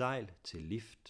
sejl til lift.